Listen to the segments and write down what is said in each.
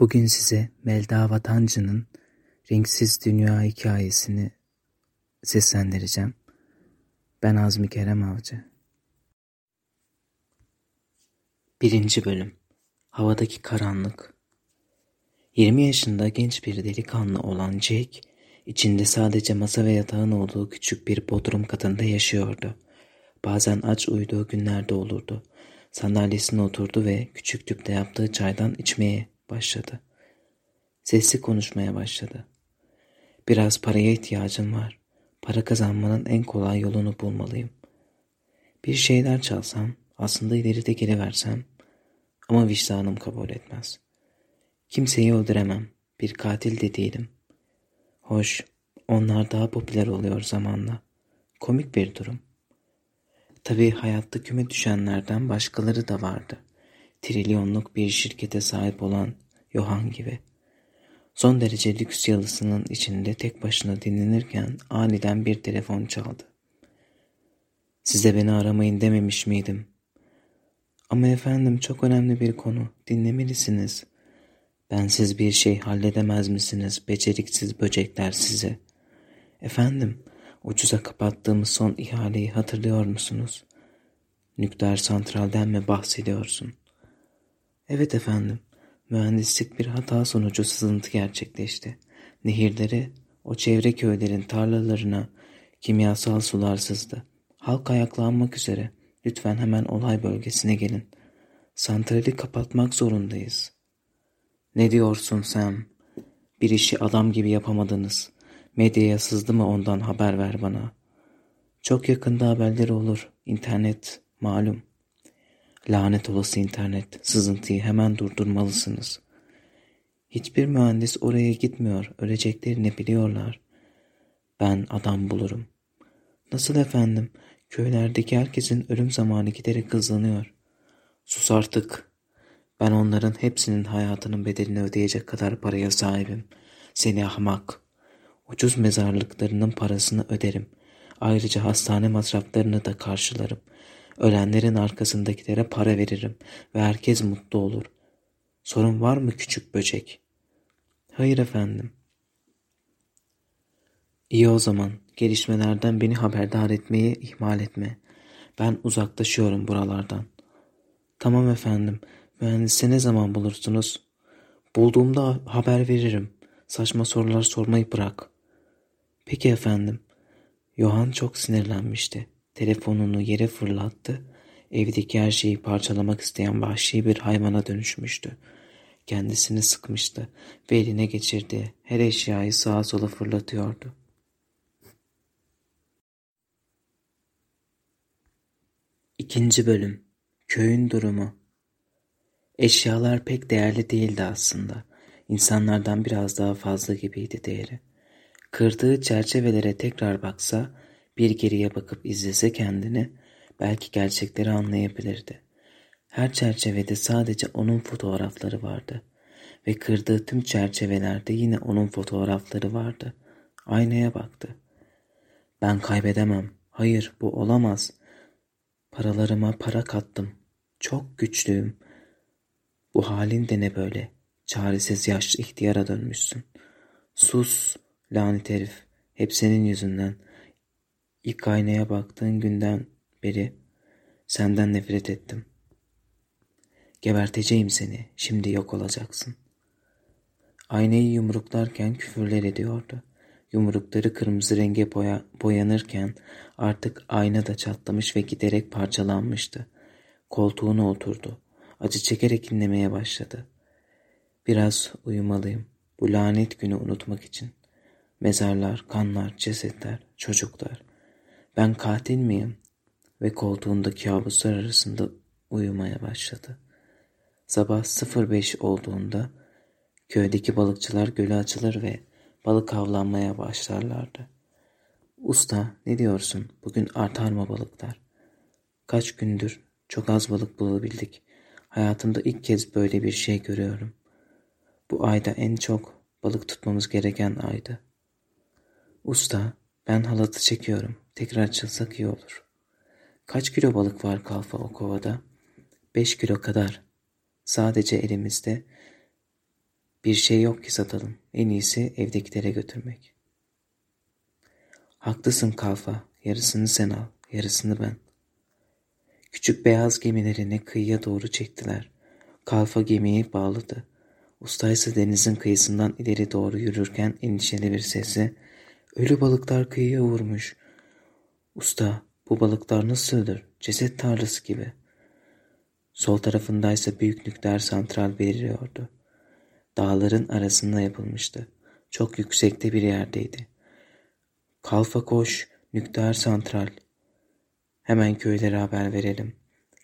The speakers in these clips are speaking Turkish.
Bugün size Melda Vatancı'nın Renksiz Dünya hikayesini seslendireceğim. Ben Azmi Kerem Avcı. Birinci Bölüm Havadaki Karanlık 20 yaşında genç bir delikanlı olan Jake, içinde sadece masa ve yatağın olduğu küçük bir bodrum katında yaşıyordu. Bazen aç uyuduğu günlerde olurdu. Sandalyesine oturdu ve küçük tüpte yaptığı çaydan içmeye başladı. Sesli konuşmaya başladı. Biraz paraya ihtiyacım var. Para kazanmanın en kolay yolunu bulmalıyım. Bir şeyler çalsam, aslında ileride geri versem ama vicdanım kabul etmez. Kimseyi öldüremem. Bir katil de değilim. Hoş, onlar daha popüler oluyor zamanla. Komik bir durum. Tabii hayatta küme düşenlerden başkaları da vardı. Trilyonluk bir şirkete sahip olan Johan gibi. Son derece lüks yalısının içinde tek başına dinlenirken aniden bir telefon çaldı. Size beni aramayın dememiş miydim? Ama efendim çok önemli bir konu. Dinlemelisiniz. Bensiz bir şey halledemez misiniz beceriksiz böcekler size? Efendim, ucuza kapattığımız son ihaleyi hatırlıyor musunuz? Nükleer santralden mi bahsediyorsun? Evet efendim, mühendislik bir hata sonucu sızıntı gerçekleşti. Nehirleri, o çevre köylerin tarlalarına kimyasal sular sızdı. Halk ayaklanmak üzere. Lütfen hemen olay bölgesine gelin. Santrali kapatmak zorundayız. Ne diyorsun sen? Bir işi adam gibi yapamadınız. Medyaya sızdı mı ondan haber ver bana. Çok yakında haberleri olur. İnternet malum. Lanet olası internet. Sızıntıyı hemen durdurmalısınız. Hiçbir mühendis oraya gitmiyor. Öleceklerini biliyorlar. Ben adam bulurum. Nasıl efendim? Köylerdeki herkesin ölüm zamanı giderek hızlanıyor. Sus artık. Ben onların hepsinin hayatının bedelini ödeyecek kadar paraya sahibim. Seni ahmak. Ucuz mezarlıklarının parasını öderim. Ayrıca hastane masraflarını da karşılarım. Ölenlerin arkasındakilere para veririm ve herkes mutlu olur. Sorun var mı küçük böcek? Hayır efendim. İyi o zaman. Gelişmelerden beni haberdar etmeyi ihmal etme. Ben uzaklaşıyorum buralardan. Tamam efendim. Mühendisi ne zaman bulursunuz? Bulduğumda haber veririm. Saçma sorular sormayı bırak. Peki efendim. Johan çok sinirlenmişti. Telefonunu yere fırlattı. Evdeki her şeyi parçalamak isteyen vahşi bir hayvana dönüşmüştü. Kendisini sıkmıştı ve eline geçirdiği her eşyayı sağa sola fırlatıyordu. İkinci Bölüm Köyün Durumu Eşyalar pek değerli değildi aslında. İnsanlardan biraz daha fazla gibiydi değeri. Kırdığı çerçevelere tekrar baksa, bir geriye bakıp izlese kendini, belki gerçekleri anlayabilirdi. Her çerçevede sadece onun fotoğrafları vardı. Ve kırdığı tüm çerçevelerde yine onun fotoğrafları vardı. Aynaya baktı. Ben kaybedemem. Hayır bu olamaz. Paralarıma para kattım. Çok güçlüyüm. Bu halin de ne böyle? Çaresiz yaşlı ihtiyara dönmüşsün. Sus, lanet herif. Hep senin yüzünden. İlk aynaya baktığın günden beri senden nefret ettim. Geberteceğim seni. Şimdi yok olacaksın. Aynayı yumruklarken küfürler ediyordu. Yumrukları kırmızı renge boya, boyanırken artık ayna da çatlamış ve giderek parçalanmıştı. Koltuğuna oturdu. Acı çekerek inlemeye başladı. Biraz uyumalıyım. Bu lanet günü unutmak için. Mezarlar, kanlar, cesetler, çocuklar. Ben katil miyim? Ve koltuğunda kabuslar arasında uyumaya başladı. Sabah 05 olduğunda köydeki balıkçılar göle açılır ve balık avlanmaya başlarlardı. Usta ne diyorsun? Bugün artar mı balıklar? Kaç gündür çok az balık bulabildik. Hayatımda ilk kez böyle bir şey görüyorum. Bu ayda en çok balık tutmamız gereken aydı. Usta, ben halatı çekiyorum. Tekrar açılsak iyi olur. Kaç kilo balık var kalfa o kovada? Beş kilo kadar. Sadece elimizde. Bir şey yok ki satalım. En iyisi evdekilere götürmek. Haklısın kalfa. Yarısını sen al, yarısını ben. Küçük beyaz gemilerini kıyıya doğru çektiler. Kalfa gemiyi bağladı. Usta ise denizin kıyısından ileri doğru yürürken endişeli bir sesle ''Ölü balıklar kıyıya vurmuş. Usta, bu balıklar nasıldır? Ceset tarlası gibi.'' Sol tarafındaysa büyük nükleer santral beliriyordu. Dağların arasında yapılmıştı. Çok yüksekte bir yerdeydi. Kalfa koş, nükleer santral. Hemen köylere haber verelim.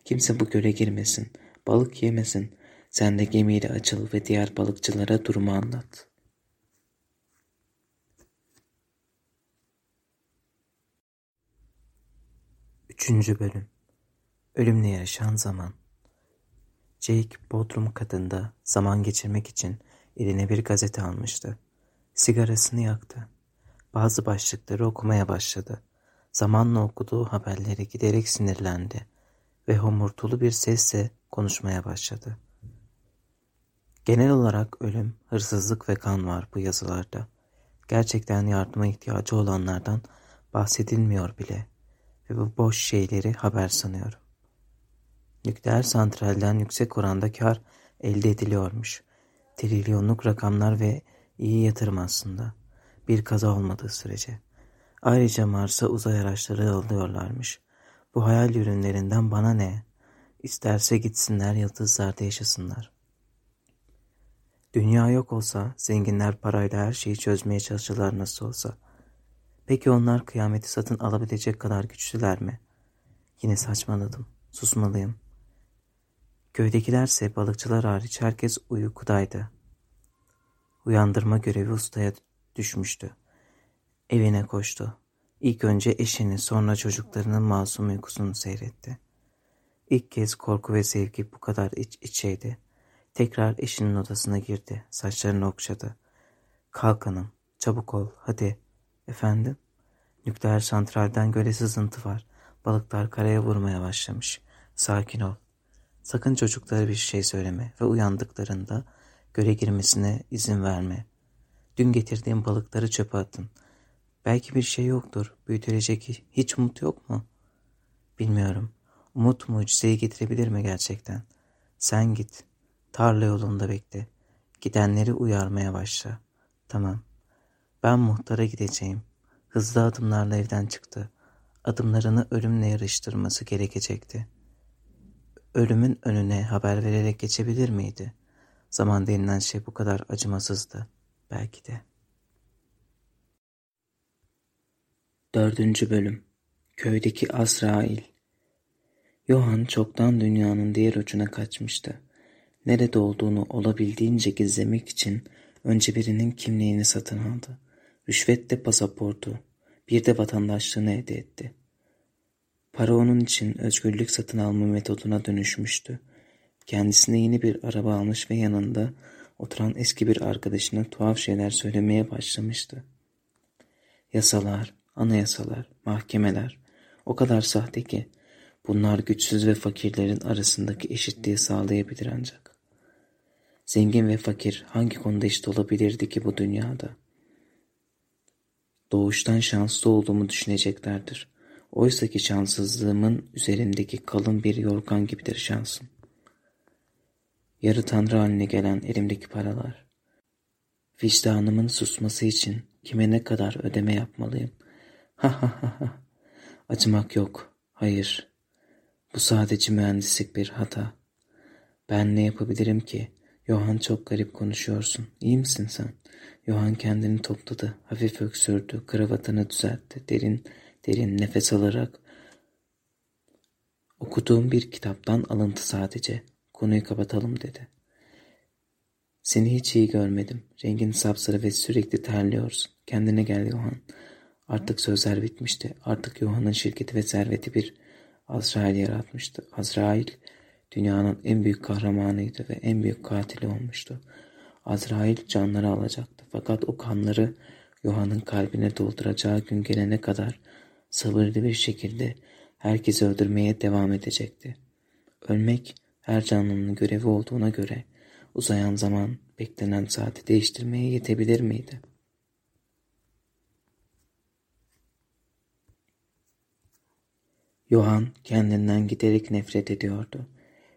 Kimse bu göle girmesin, balık yemesin. Sen de gemiyle açıl ve diğer balıkçılara durumu anlat. Üçüncü bölüm Ölümle yaşayan zaman Jake Bodrum katında zaman geçirmek için eline bir gazete almıştı. Sigarasını yaktı. Bazı başlıkları okumaya başladı. Zamanla okuduğu haberleri giderek sinirlendi ve homurtulu bir sesle konuşmaya başladı. Genel olarak ölüm, hırsızlık ve kan var bu yazılarda. Gerçekten yardıma ihtiyacı olanlardan bahsedilmiyor bile ve bu boş şeyleri haber sanıyorum. Nükleer santralden yüksek oranda kar elde ediliyormuş. Trilyonluk rakamlar ve iyi yatırım aslında. Bir kaza olmadığı sürece. Ayrıca Mars'a uzay araçları alıyorlarmış. Bu hayal ürünlerinden bana ne? İsterse gitsinler yıldızlarda yaşasınlar. Dünya yok olsa zenginler parayla her şeyi çözmeye çalışırlar nasıl olsa. Peki onlar kıyameti satın alabilecek kadar güçlüler mi? Yine saçmaladım. Susmalıyım. Köydekilerse balıkçılar hariç herkes uykudaydı. Uyandırma görevi ustaya düşmüştü. Evine koştu. İlk önce eşini sonra çocuklarının masum uykusunu seyretti. İlk kez korku ve sevgi bu kadar iç içeydi. Tekrar eşinin odasına girdi. Saçlarını okşadı. Kalk hanım, çabuk ol, hadi. Efendim? Nükleer santralden göle sızıntı var. Balıklar karaya vurmaya başlamış. Sakin ol. Sakın çocuklara bir şey söyleme ve uyandıklarında göle girmesine izin verme. Dün getirdiğim balıkları çöpe atın. Belki bir şey yoktur. Büyütülecek hiç umut yok mu? Bilmiyorum. Umut mucizeyi getirebilir mi gerçekten? Sen git. Tarla yolunda bekle. Gidenleri uyarmaya başla. Tamam. Ben muhtara gideceğim. Hızlı adımlarla evden çıktı. Adımlarını ölümle yarıştırması gerekecekti. Ölümün önüne haber vererek geçebilir miydi? Zaman denilen şey bu kadar acımasızdı. Belki de. Dördüncü Bölüm Köydeki Azrail Johan çoktan dünyanın diğer ucuna kaçmıştı. Nerede olduğunu olabildiğince gizlemek için önce birinin kimliğini satın aldı. Rüşvetle pasaportu, bir de vatandaşlığını elde etti. Para onun için özgürlük satın alma metoduna dönüşmüştü. Kendisine yeni bir araba almış ve yanında oturan eski bir arkadaşına tuhaf şeyler söylemeye başlamıştı. Yasalar, anayasalar, mahkemeler o kadar sahte ki bunlar güçsüz ve fakirlerin arasındaki eşitliği sağlayabilir ancak. Zengin ve fakir hangi konuda eşit olabilirdi ki bu dünyada? Doğuştan şanslı olduğumu düşüneceklerdir. Oysa ki şanssızlığımın üzerindeki kalın bir yorgan gibidir şansım. Yarı tanrı haline gelen elimdeki paralar. Vicdanımın susması için kime ne kadar ödeme yapmalıyım? Ha ha ha ha. Acımak yok. Hayır. Bu sadece mühendislik bir hata. Ben ne yapabilirim ki? Johan çok garip konuşuyorsun. İyi misin sen? Johan kendini topladı. Hafif öksürdü. Kravatını düzeltti. Derin derin nefes alarak okuduğum bir kitaptan alıntı sadece. Konuyu kapatalım dedi. Seni hiç iyi görmedim. Rengin sapsarı ve sürekli terliyorsun. Kendine gel Johan. Artık sözler bitmişti. Artık Yohan'ın şirketi ve serveti bir Azrail yaratmıştı. Azrail dünyanın en büyük kahramanıydı ve en büyük katili olmuştu. Azrail canları alacaktı. Fakat o kanları Yohan'ın kalbine dolduracağı gün gelene kadar sabırlı bir şekilde herkesi öldürmeye devam edecekti. Ölmek her canlının görevi olduğuna göre Uzayan zaman beklenen saati değiştirmeye yetebilir miydi? Johan kendinden giderek nefret ediyordu.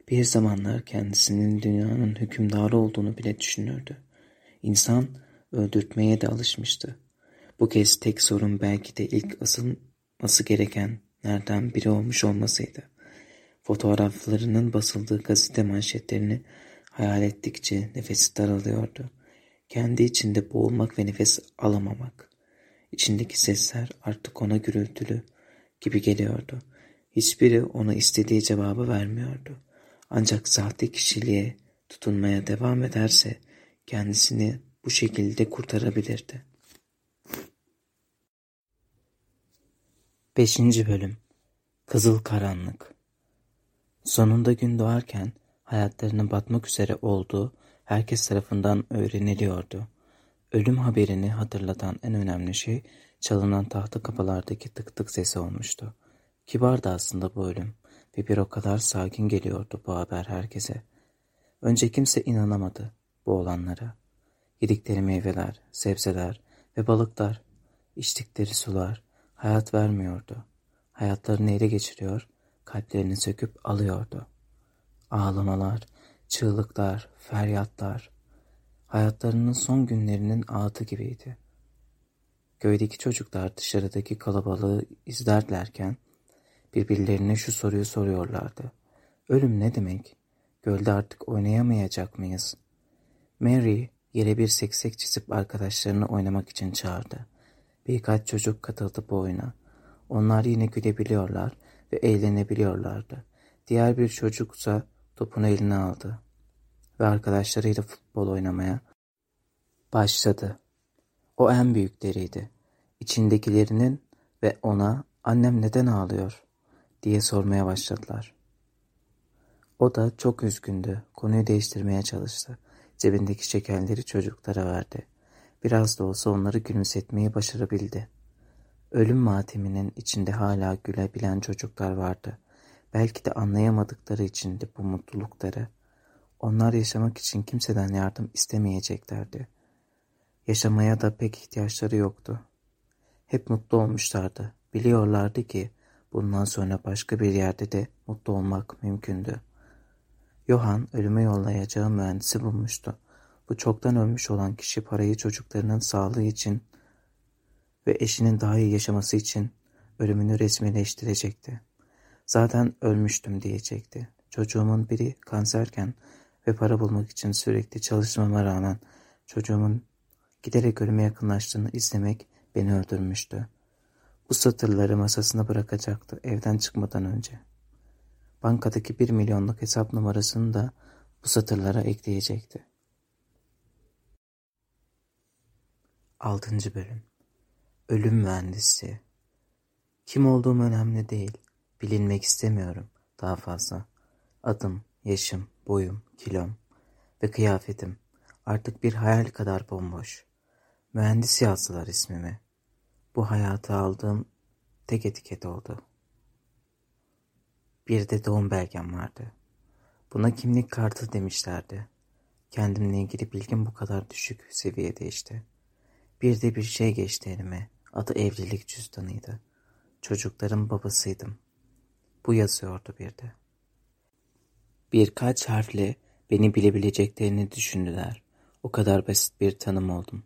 Bir zamanlar kendisinin dünyanın hükümdarı olduğunu bile düşünürdü. İnsan öldürtmeye de alışmıştı. Bu kez tek sorun belki de ilk asılması gerekenlerden biri olmuş olmasıydı. Fotoğraflarının basıldığı gazete manşetlerini hayal ettikçe nefesi daralıyordu. Kendi içinde boğulmak ve nefes alamamak. İçindeki sesler artık ona gürültülü gibi geliyordu. Hiçbiri ona istediği cevabı vermiyordu. Ancak sahte kişiliğe tutunmaya devam ederse kendisini bu şekilde kurtarabilirdi. Beşinci Bölüm Kızıl Karanlık Sonunda gün doğarken hayatlarının batmak üzere olduğu herkes tarafından öğreniliyordu. Ölüm haberini hatırlatan en önemli şey çalınan tahta kapılardaki tık tık sesi olmuştu. Kibardı aslında bu ölüm ve bir o kadar sakin geliyordu bu haber herkese. Önce kimse inanamadı bu olanlara. Yedikleri meyveler, sebzeler ve balıklar, içtikleri sular hayat vermiyordu. Hayatlarını ele geçiriyor, kalplerini söküp alıyordu. Ağlamalar, çığlıklar, feryatlar, hayatlarının son günlerinin ağıtı gibiydi. Köydeki çocuklar dışarıdaki kalabalığı izlerlerken birbirlerine şu soruyu soruyorlardı. Ölüm ne demek? Gölde artık oynayamayacak mıyız? Mary yere bir seksek çizip arkadaşlarını oynamak için çağırdı. Birkaç çocuk katıldı bu oyuna. Onlar yine gülebiliyorlar ve eğlenebiliyorlardı. Diğer bir çocuksa topunu eline aldı ve arkadaşlarıyla futbol oynamaya başladı. O en büyükleriydi. İçindekilerinin ve ona annem neden ağlıyor diye sormaya başladılar. O da çok üzgündü. Konuyu değiştirmeye çalıştı. Cebindeki şekerleri çocuklara verdi. Biraz da olsa onları gülümsetmeyi başarabildi. Ölüm mateminin içinde hala gülebilen çocuklar vardı. Belki de anlayamadıkları içindi bu mutlulukları. Onlar yaşamak için kimseden yardım istemeyeceklerdi. Yaşamaya da pek ihtiyaçları yoktu. Hep mutlu olmuşlardı. Biliyorlardı ki bundan sonra başka bir yerde de mutlu olmak mümkündü. Johan ölüme yollayacağı mühendisi bulmuştu. Bu çoktan ölmüş olan kişi parayı çocuklarının sağlığı için ve eşinin daha iyi yaşaması için ölümünü resmileştirecekti. Zaten ölmüştüm diyecekti. Çocuğumun biri kanserken ve para bulmak için sürekli çalışmama rağmen çocuğumun giderek ölüme yakınlaştığını izlemek beni öldürmüştü. Bu satırları masasına bırakacaktı evden çıkmadan önce. Bankadaki bir milyonluk hesap numarasını da bu satırlara ekleyecekti. Altıncı Bölüm Ölüm Mühendisi Kim olduğum önemli değil. Bilinmek istemiyorum daha fazla. Adım, yaşım, boyum, kilom ve kıyafetim artık bir hayal kadar bomboş. Mühendis yazdılar ismimi. Bu hayatı aldığım tek etiket oldu. Bir de doğum belgem vardı. Buna kimlik kartı demişlerdi. Kendimle ilgili bilgim bu kadar düşük seviyede işte. Bir de bir şey geçti elime. Adı evlilik cüzdanıydı. Çocukların babasıydım. Bu yazıyordu bir de. Birkaç harfle beni bilebileceklerini düşündüler. O kadar basit bir tanım oldum.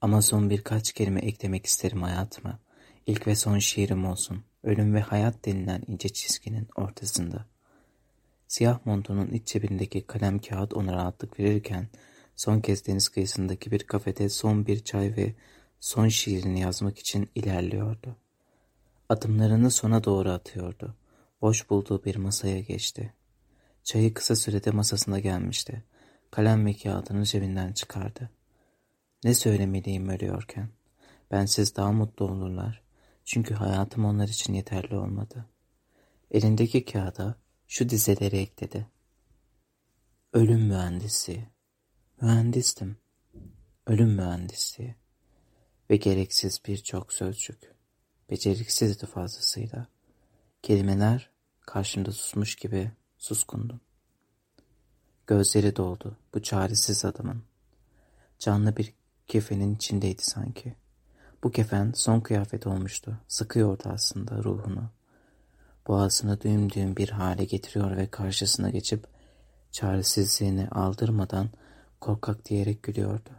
Ama son birkaç kelime eklemek isterim hayatıma. İlk ve son şiirim olsun. Ölüm ve hayat denilen ince çizginin ortasında. Siyah montunun iç cebindeki kalem kağıt ona rahatlık verirken son kez deniz kıyısındaki bir kafede son bir çay ve son şiirini yazmak için ilerliyordu. Adımlarını sona doğru atıyordu. Boş bulduğu bir masaya geçti. Çayı kısa sürede masasına gelmişti. Kalem ve kağıdını cebinden çıkardı. Ne söylemeliyim ölüyorken? Bensiz daha mutlu olurlar. Çünkü hayatım onlar için yeterli olmadı. Elindeki kağıda şu dizeleri ekledi. Ölüm mühendisi. Mühendistim. Ölüm mühendisi. Ve gereksiz birçok sözcük. Beceriksizdi fazlasıyla. Kelimeler karşımda susmuş gibi suskundum. Gözleri doldu bu çaresiz adamın. Canlı bir kefenin içindeydi sanki. Bu kefen son kıyafet olmuştu. Sıkıyordu aslında ruhunu. Boğazını düğüm düğüm bir hale getiriyor ve karşısına geçip çaresizliğini aldırmadan korkak diyerek gülüyordu.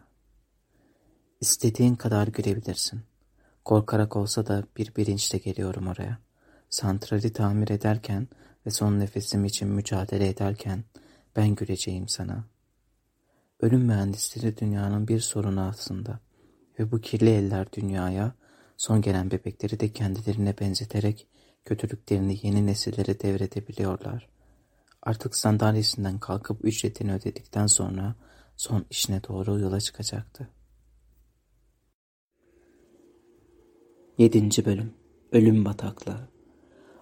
İstediğin kadar gülebilirsin. Korkarak olsa da bir bilinçle geliyorum oraya. Santrali tamir ederken ve son nefesim için mücadele ederken ben güleceğim sana. Ölüm mühendisleri dünyanın bir sorunu aslında ve bu kirli eller dünyaya son gelen bebekleri de kendilerine benzeterek kötülüklerini yeni nesillere devredebiliyorlar. Artık sandalyesinden kalkıp ücretini ödedikten sonra son işine doğru yola çıkacaktı. 7. Bölüm Ölüm Bataklığı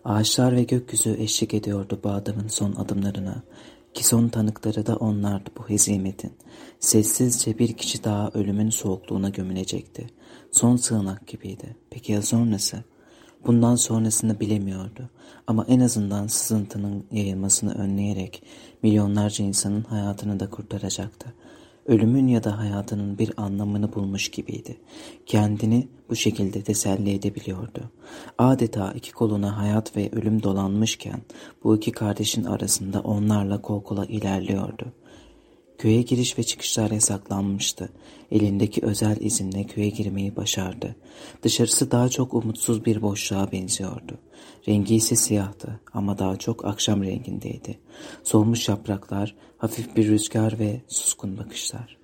Ağaçlar ve gökyüzü eşlik ediyordu bu adamın son adımlarına ki son tanıkları da onlardı bu hezimetin. Sessizce bir kişi daha ölümün soğukluğuna gömülecekti. Son sığınak gibiydi. Peki ya sonrası? Bundan sonrasını bilemiyordu. Ama en azından sızıntının yayılmasını önleyerek milyonlarca insanın hayatını da kurtaracaktı ölümün ya da hayatının bir anlamını bulmuş gibiydi. Kendini bu şekilde teselli edebiliyordu. Adeta iki koluna hayat ve ölüm dolanmışken bu iki kardeşin arasında onlarla kol kola ilerliyordu. Köye giriş ve çıkışlar yasaklanmıştı. Elindeki özel izinle köye girmeyi başardı. Dışarısı daha çok umutsuz bir boşluğa benziyordu. Rengi ise siyahtı ama daha çok akşam rengindeydi. Solmuş yapraklar, hafif bir rüzgar ve suskun bakışlar.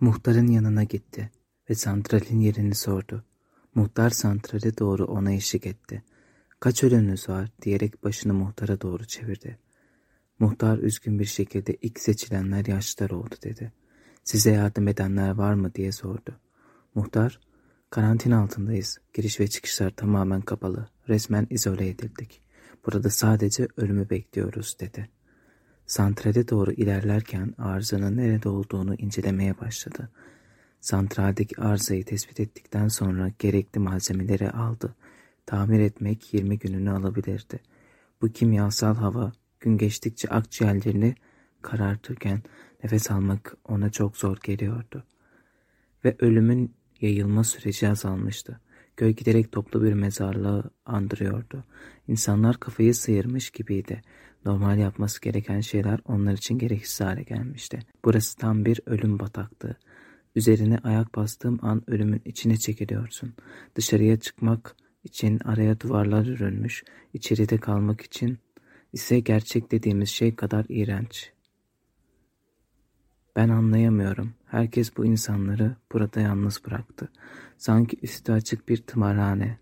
Muhtarın yanına gitti ve santralin yerini sordu. Muhtar santrale doğru ona eşlik etti. Kaç ölünüz var diyerek başını muhtara doğru çevirdi. Muhtar üzgün bir şekilde ilk seçilenler yaşlılar oldu dedi. Size yardım edenler var mı diye sordu. Muhtar, karantina altındayız. Giriş ve çıkışlar tamamen kapalı. Resmen izole edildik. Burada sadece ölümü bekliyoruz dedi. Santrale doğru ilerlerken arızanın nerede olduğunu incelemeye başladı. Santraldeki arızayı tespit ettikten sonra gerekli malzemeleri aldı. Tamir etmek 20 gününü alabilirdi. Bu kimyasal hava gün geçtikçe akciğerlerini karartırken nefes almak ona çok zor geliyordu. Ve ölümün yayılma süreci azalmıştı. Köy giderek toplu bir mezarlığı andırıyordu. İnsanlar kafayı sıyırmış gibiydi. Normal yapması gereken şeyler onlar için gereksiz hale gelmişti. Burası tam bir ölüm bataklığı. Üzerine ayak bastığım an ölümün içine çekiliyorsun. Dışarıya çıkmak için araya duvarlar örülmüş, içeride kalmak için ise gerçek dediğimiz şey kadar iğrenç. Ben anlayamıyorum. Herkes bu insanları burada yalnız bıraktı. Sanki üstü açık bir tımarhane.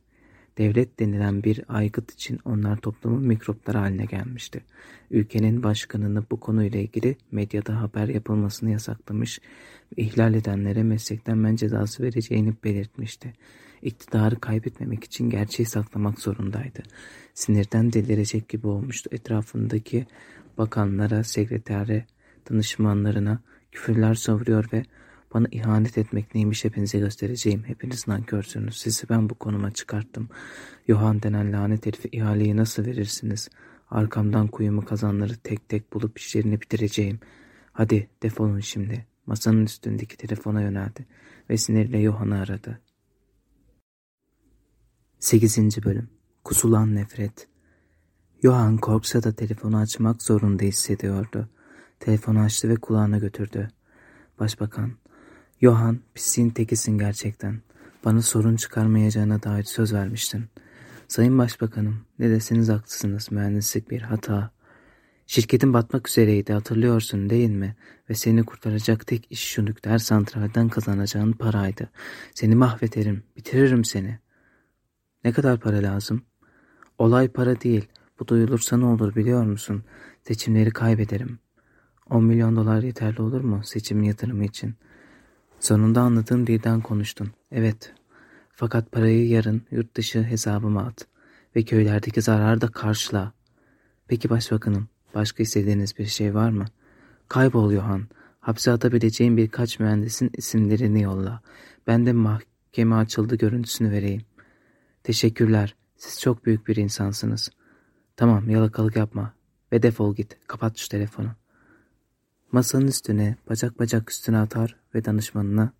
Devlet denilen bir aygıt için onlar toplumun mikropları haline gelmişti. Ülkenin başkanını bu konuyla ilgili medyada haber yapılmasını yasaklamış ve ihlal edenlere meslekten men cezası vereceğini belirtmişti. İktidarı kaybetmemek için gerçeği saklamak zorundaydı. Sinirden delirecek gibi olmuştu. Etrafındaki bakanlara, sekretere, danışmanlarına küfürler savuruyor ve bana ihanet etmek neymiş hepinize göstereceğim. Hepiniz nankörsünüz. Sizi ben bu konuma çıkarttım. Yohan denen lanet herifi ihaleyi nasıl verirsiniz? Arkamdan kuyumu kazanları tek tek bulup işlerini bitireceğim. Hadi defolun şimdi. Masanın üstündeki telefona yöneldi ve sinirle Yohan'ı aradı. 8. Bölüm Kusulan Nefret Johan korksa da telefonu açmak zorunda hissediyordu. Telefonu açtı ve kulağına götürdü. Başbakan, Johan pisliğin tekisin gerçekten. Bana sorun çıkarmayacağına dair söz vermiştin. Sayın Başbakanım, ne deseniz haklısınız mühendislik bir hata. Şirketin batmak üzereydi hatırlıyorsun değil mi? Ve seni kurtaracak tek iş şu nükleer santralden kazanacağın paraydı. Seni mahvederim, bitiririm seni. Ne kadar para lazım? Olay para değil. Bu duyulursa ne olur biliyor musun? Seçimleri kaybederim. 10 milyon dolar yeterli olur mu seçim yatırımı için? Sonunda anladığım dilden konuştun. Evet. Fakat parayı yarın yurt dışı hesabıma at. Ve köylerdeki zararı da karşıla. Peki başbakanım, başka istediğiniz bir şey var mı? Kaybol Yohan. Hapse atabileceğim birkaç mühendisin isimlerini yolla. Ben de mahkeme açıldı görüntüsünü vereyim. Teşekkürler. Siz çok büyük bir insansınız. Tamam yalakalık yapma ve defol git. Kapat şu telefonu. Masanın üstüne bacak bacak üstüne atar ve danışmanına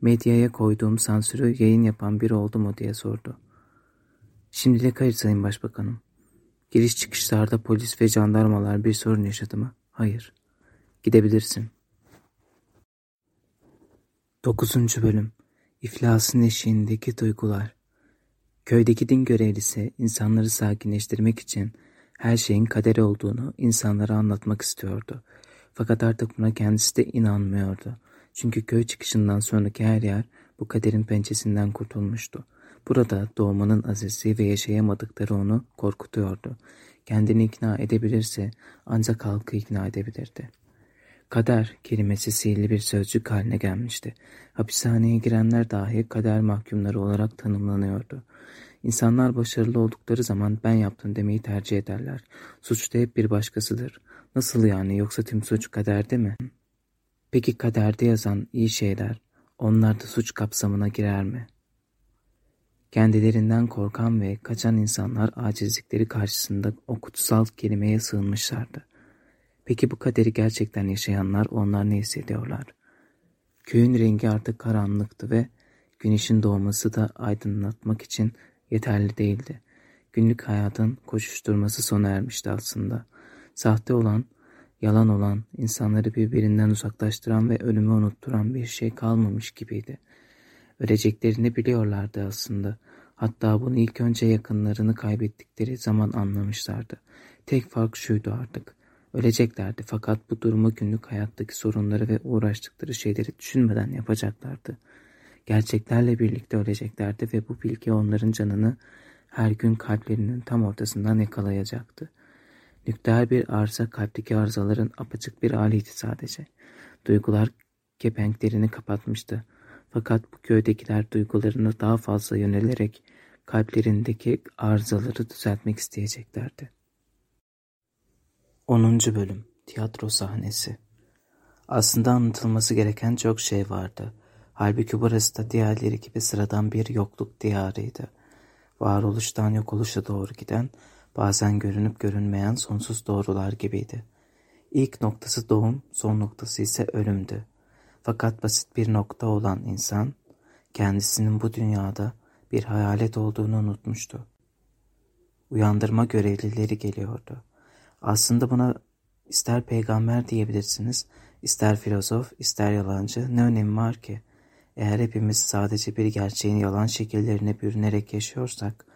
medyaya koyduğum sansürü yayın yapan biri oldu mu diye sordu. Şimdilik hayır Sayın Başbakanım. Giriş çıkışlarda polis ve jandarmalar bir sorun yaşadı mı? Hayır. Gidebilirsin. 9. Bölüm İflasın eşiğindeki duygular Köydeki din görevlisi insanları sakinleştirmek için her şeyin kader olduğunu insanlara anlatmak istiyordu. Fakat artık buna kendisi de inanmıyordu. Çünkü köy çıkışından sonraki her yer bu kaderin pençesinden kurtulmuştu. Burada doğmanın azizi ve yaşayamadıkları onu korkutuyordu. Kendini ikna edebilirse ancak halkı ikna edebilirdi. Kader kelimesi sihirli bir sözcük haline gelmişti. Hapishaneye girenler dahi kader mahkumları olarak tanımlanıyordu. İnsanlar başarılı oldukları zaman ben yaptım demeyi tercih ederler. Suç da hep bir başkasıdır. Nasıl yani yoksa tüm suç kaderde mi? Peki kaderde yazan iyi şeyler onlar da suç kapsamına girer mi? Kendilerinden korkan ve kaçan insanlar acizlikleri karşısında o kutsal kelimeye sığınmışlardı. Peki bu kaderi gerçekten yaşayanlar onlar ne hissediyorlar? Köyün rengi artık karanlıktı ve güneşin doğması da aydınlatmak için yeterli değildi. Günlük hayatın koşuşturması sona ermişti aslında. Sahte olan, yalan olan, insanları birbirinden uzaklaştıran ve ölümü unutturan bir şey kalmamış gibiydi. Öleceklerini biliyorlardı aslında. Hatta bunu ilk önce yakınlarını kaybettikleri zaman anlamışlardı. Tek fark şuydu artık. Öleceklerdi fakat bu durumu günlük hayattaki sorunları ve uğraştıkları şeyleri düşünmeden yapacaklardı. Gerçeklerle birlikte öleceklerdi ve bu bilgi onların canını her gün kalplerinin tam ortasından yakalayacaktı. Nükleer bir arıza kalpteki arızaların apaçık bir haliydi sadece. Duygular kepenklerini kapatmıştı. Fakat bu köydekiler duygularını daha fazla yönelerek kalplerindeki arızaları düzeltmek isteyeceklerdi. 10. Bölüm Tiyatro Sahnesi Aslında anlatılması gereken çok şey vardı. Halbuki burası da diğerleri gibi sıradan bir yokluk diyarıydı. Varoluştan yok oluşa doğru giden, bazen görünüp görünmeyen sonsuz doğrular gibiydi. İlk noktası doğum, son noktası ise ölümdü. Fakat basit bir nokta olan insan, kendisinin bu dünyada bir hayalet olduğunu unutmuştu. Uyandırma görevlileri geliyordu. Aslında buna ister peygamber diyebilirsiniz, ister filozof, ister yalancı ne önemi var ki? Eğer hepimiz sadece bir gerçeğin yalan şekillerine bürünerek yaşıyorsak,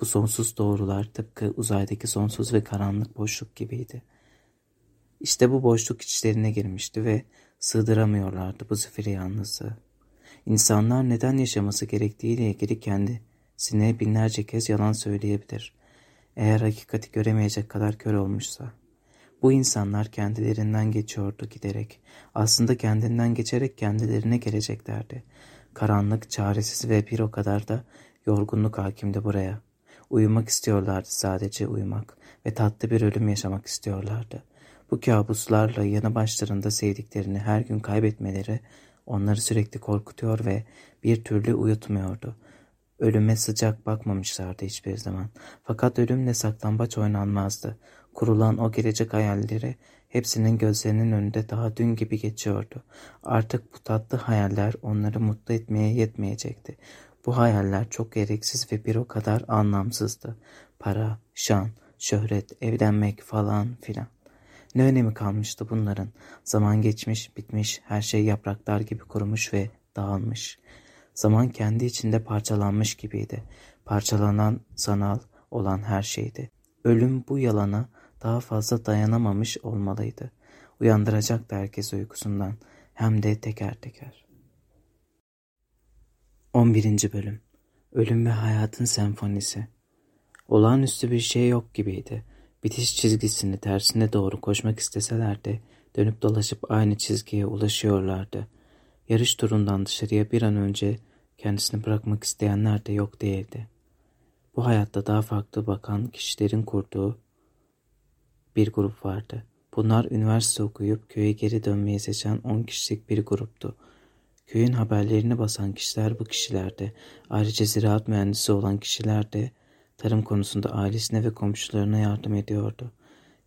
bu sonsuz doğrular tıpkı uzaydaki sonsuz ve karanlık boşluk gibiydi. İşte bu boşluk içlerine girmişti ve sığdıramıyorlardı bu zifiri yalnızlığı. İnsanlar neden yaşaması gerektiğiyle ilgili kendisine binlerce kez yalan söyleyebilir. Eğer hakikati göremeyecek kadar kör olmuşsa. Bu insanlar kendilerinden geçiyordu giderek. Aslında kendinden geçerek kendilerine geleceklerdi. Karanlık, çaresiz ve bir o kadar da yorgunluk hakimdi buraya. Uyumak istiyorlardı sadece uyumak ve tatlı bir ölüm yaşamak istiyorlardı. Bu kabuslarla yanı başlarında sevdiklerini her gün kaybetmeleri onları sürekli korkutuyor ve bir türlü uyutmuyordu. Ölüme sıcak bakmamışlardı hiçbir zaman. Fakat ölümle saklambaç oynanmazdı. Kurulan o gelecek hayalleri hepsinin gözlerinin önünde daha dün gibi geçiyordu. Artık bu tatlı hayaller onları mutlu etmeye yetmeyecekti. Bu hayaller çok gereksiz ve bir o kadar anlamsızdı. Para, şan, şöhret, evlenmek falan filan. Ne önemi kalmıştı bunların? Zaman geçmiş, bitmiş, her şey yapraklar gibi kurumuş ve dağılmış. Zaman kendi içinde parçalanmış gibiydi. Parçalanan, sanal olan her şeydi. Ölüm bu yalana daha fazla dayanamamış olmalıydı. Uyandıracaktı herkes uykusundan. Hem de teker teker. 11. Bölüm Ölüm ve Hayatın Senfonisi Olağanüstü bir şey yok gibiydi. Bitiş çizgisini tersine doğru koşmak isteseler de dönüp dolaşıp aynı çizgiye ulaşıyorlardı. Yarış turundan dışarıya bir an önce kendisini bırakmak isteyenler de yok değildi. Bu hayatta daha farklı bakan kişilerin kurduğu bir grup vardı. Bunlar üniversite okuyup köye geri dönmeyi seçen on kişilik bir gruptu. Köyün haberlerini basan kişiler bu kişilerdi. Ayrıca ziraat mühendisi olan kişiler de Tarım konusunda ailesine ve komşularına yardım ediyordu.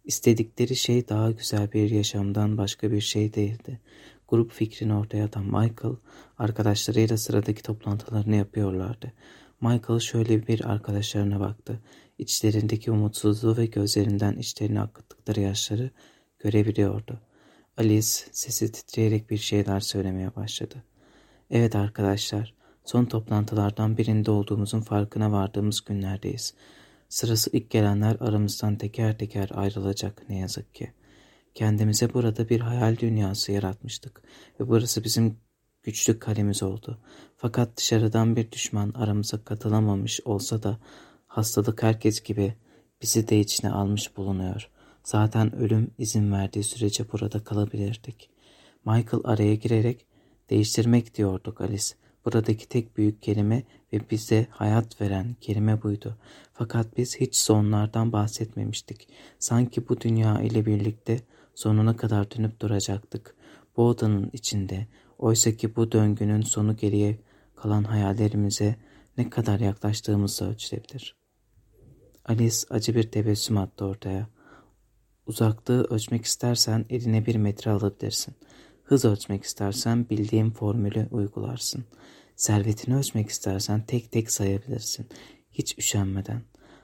İstedikleri şey daha güzel bir yaşamdan başka bir şey değildi. Grup fikrini ortaya atan Michael, arkadaşlarıyla sıradaki toplantılarını yapıyorlardı. Michael şöyle bir arkadaşlarına baktı. İçlerindeki umutsuzluğu ve gözlerinden içlerine akıttıkları yaşları görebiliyordu. Alice sesi titreyerek bir şeyler söylemeye başladı. Evet arkadaşlar, son toplantılardan birinde olduğumuzun farkına vardığımız günlerdeyiz. Sırası ilk gelenler aramızdan teker teker ayrılacak ne yazık ki. Kendimize burada bir hayal dünyası yaratmıştık ve burası bizim güçlü kalemiz oldu. Fakat dışarıdan bir düşman aramıza katılamamış olsa da hastalık herkes gibi bizi de içine almış bulunuyor. Zaten ölüm izin verdiği sürece burada kalabilirdik. Michael araya girerek değiştirmek diyorduk Alice. Buradaki tek büyük kelime ve bize hayat veren kelime buydu. Fakat biz hiç sonlardan bahsetmemiştik. Sanki bu dünya ile birlikte sonuna kadar dönüp duracaktık. Bu odanın içinde. Oysa ki bu döngünün sonu geriye kalan hayallerimize ne kadar yaklaştığımızla ölçülebilir. Alice acı bir tebessüm attı ortaya. Uzaklığı ölçmek istersen eline bir metre alabilirsin. Hız ölçmek istersen bildiğim formülü uygularsın. Servetini ölçmek istersen tek tek sayabilirsin. Hiç üşenmeden.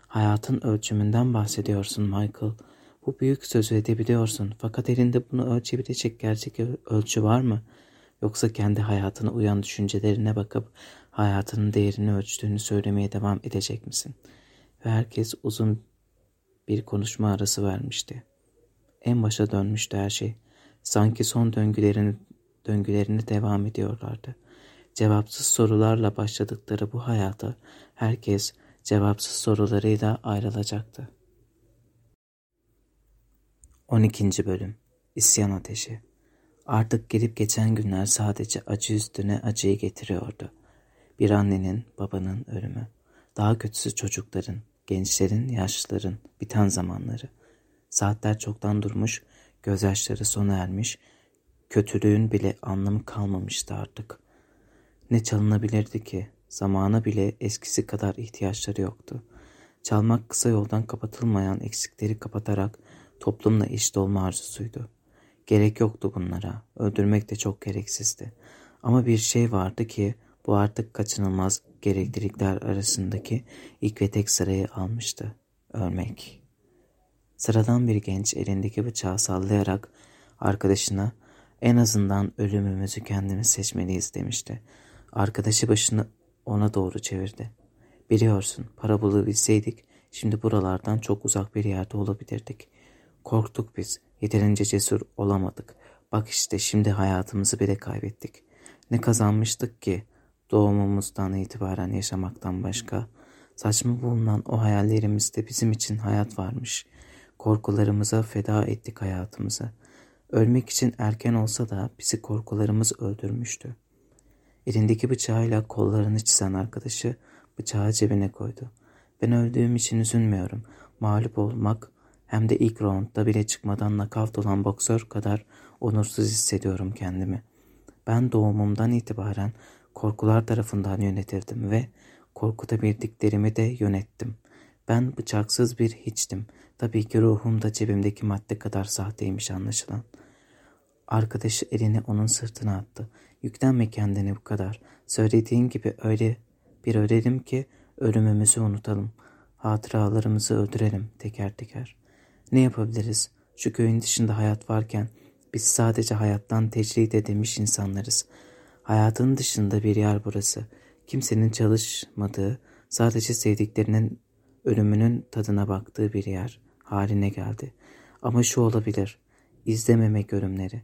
Hayatın ölçümünden bahsediyorsun Michael. Bu büyük sözü edebiliyorsun fakat elinde bunu ölçebilecek gerçek ölçü var mı? Yoksa kendi hayatına uyan düşüncelerine bakıp hayatının değerini ölçtüğünü söylemeye devam edecek misin? Ve herkes uzun bir konuşma arası vermişti. En başa dönmüştü her şey. Sanki son döngülerini, döngülerini devam ediyorlardı. Cevapsız sorularla başladıkları bu hayata herkes cevapsız sorularıyla ayrılacaktı. 12. Bölüm İsyan Ateşi Artık gelip geçen günler sadece acı üstüne acıyı getiriyordu. Bir annenin, babanın ölümü. Daha kötüsü çocukların, gençlerin, yaşlıların biten zamanları. Saatler çoktan durmuş, gözyaşları sona ermiş, kötülüğün bile anlamı kalmamıştı artık. Ne çalınabilirdi ki? Zamana bile eskisi kadar ihtiyaçları yoktu. Çalmak kısa yoldan kapatılmayan eksikleri kapatarak toplumla eşit olma arzusuydu. Gerek yoktu bunlara. Öldürmek de çok gereksizdi. Ama bir şey vardı ki bu artık kaçınılmaz gereklilikler arasındaki ilk ve tek sırayı almıştı. Ölmek. Sıradan bir genç elindeki bıçağı sallayarak arkadaşına en azından ölümümüzü kendimiz seçmeliyiz demişti. Arkadaşı başını ona doğru çevirdi. Biliyorsun para bulabilseydik şimdi buralardan çok uzak bir yerde olabilirdik. Korktuk biz. Yeterince cesur olamadık. Bak işte şimdi hayatımızı bile kaybettik. Ne kazanmıştık ki doğumumuzdan itibaren yaşamaktan başka? Saçma bulunan o hayallerimizde bizim için hayat varmış. Korkularımıza feda ettik hayatımızı. Ölmek için erken olsa da bizi korkularımız öldürmüştü. Elindeki bıçağıyla kollarını çizen arkadaşı bıçağı cebine koydu. Ben öldüğüm için üzülmüyorum. Mağlup olmak hem de ilk roundda bile çıkmadan nakavt olan boksör kadar onursuz hissediyorum kendimi. Ben doğumumdan itibaren korkular tarafından yönetildim ve korkutabildiklerimi de yönettim. Ben bıçaksız bir hiçtim. Tabii ki ruhum da cebimdeki madde kadar sahteymiş anlaşılan. Arkadaşı elini onun sırtına attı. Yüklenme kendini bu kadar. Söylediğin gibi öyle bir ölelim ki ölümümüzü unutalım. Hatıralarımızı öldürelim teker teker. Ne yapabiliriz? Şu köyün dışında hayat varken biz sadece hayattan tecrit edilmiş insanlarız. Hayatın dışında bir yer burası. Kimsenin çalışmadığı, sadece sevdiklerinin ölümünün tadına baktığı bir yer haline geldi. Ama şu olabilir, izlememek ölümleri.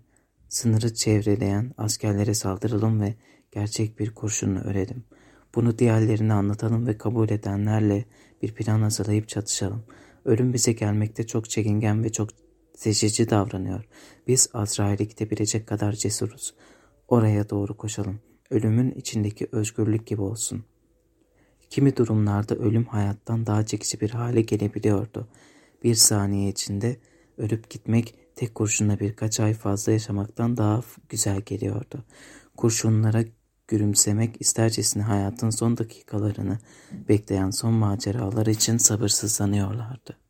Sınırı çevreleyen askerlere saldıralım ve gerçek bir kurşunla ölelim. Bunu diğerlerine anlatalım ve kabul edenlerle bir plan hazırlayıp çatışalım. Ölüm bize gelmekte çok çekingen ve çok seçici davranıyor. Biz Azrail'e gidebilecek kadar cesuruz. Oraya doğru koşalım. Ölümün içindeki özgürlük gibi olsun. Kimi durumlarda ölüm hayattan daha çekici bir hale gelebiliyordu. Bir saniye içinde ölüp gitmek tek kurşunla birkaç ay fazla yaşamaktan daha güzel geliyordu. Kurşunlara gülümsemek istercesine hayatın son dakikalarını bekleyen son maceralar için sabırsızlanıyorlardı.